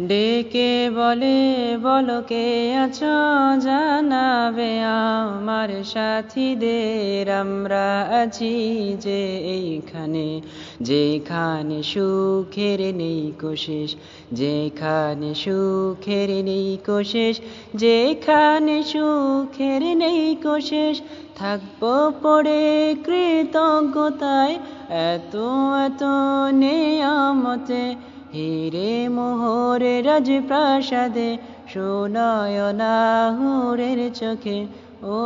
ডেকে বলে, বলো কে আছো? জানাবে আমার সাথীদের। আমরা আছি যে এইখানে, যেখানে সুখের নেই কোশেষ যেখানে সুখের নেই কোশেষ যেখানে সুখের নেই কোশেষ থাকব পড়ে কৃতজ্ঞতায়। এত এত নেয়ামতে হিরে মোহরে রাজপ্রাসাদে সোনয়না হুরের চোখে ও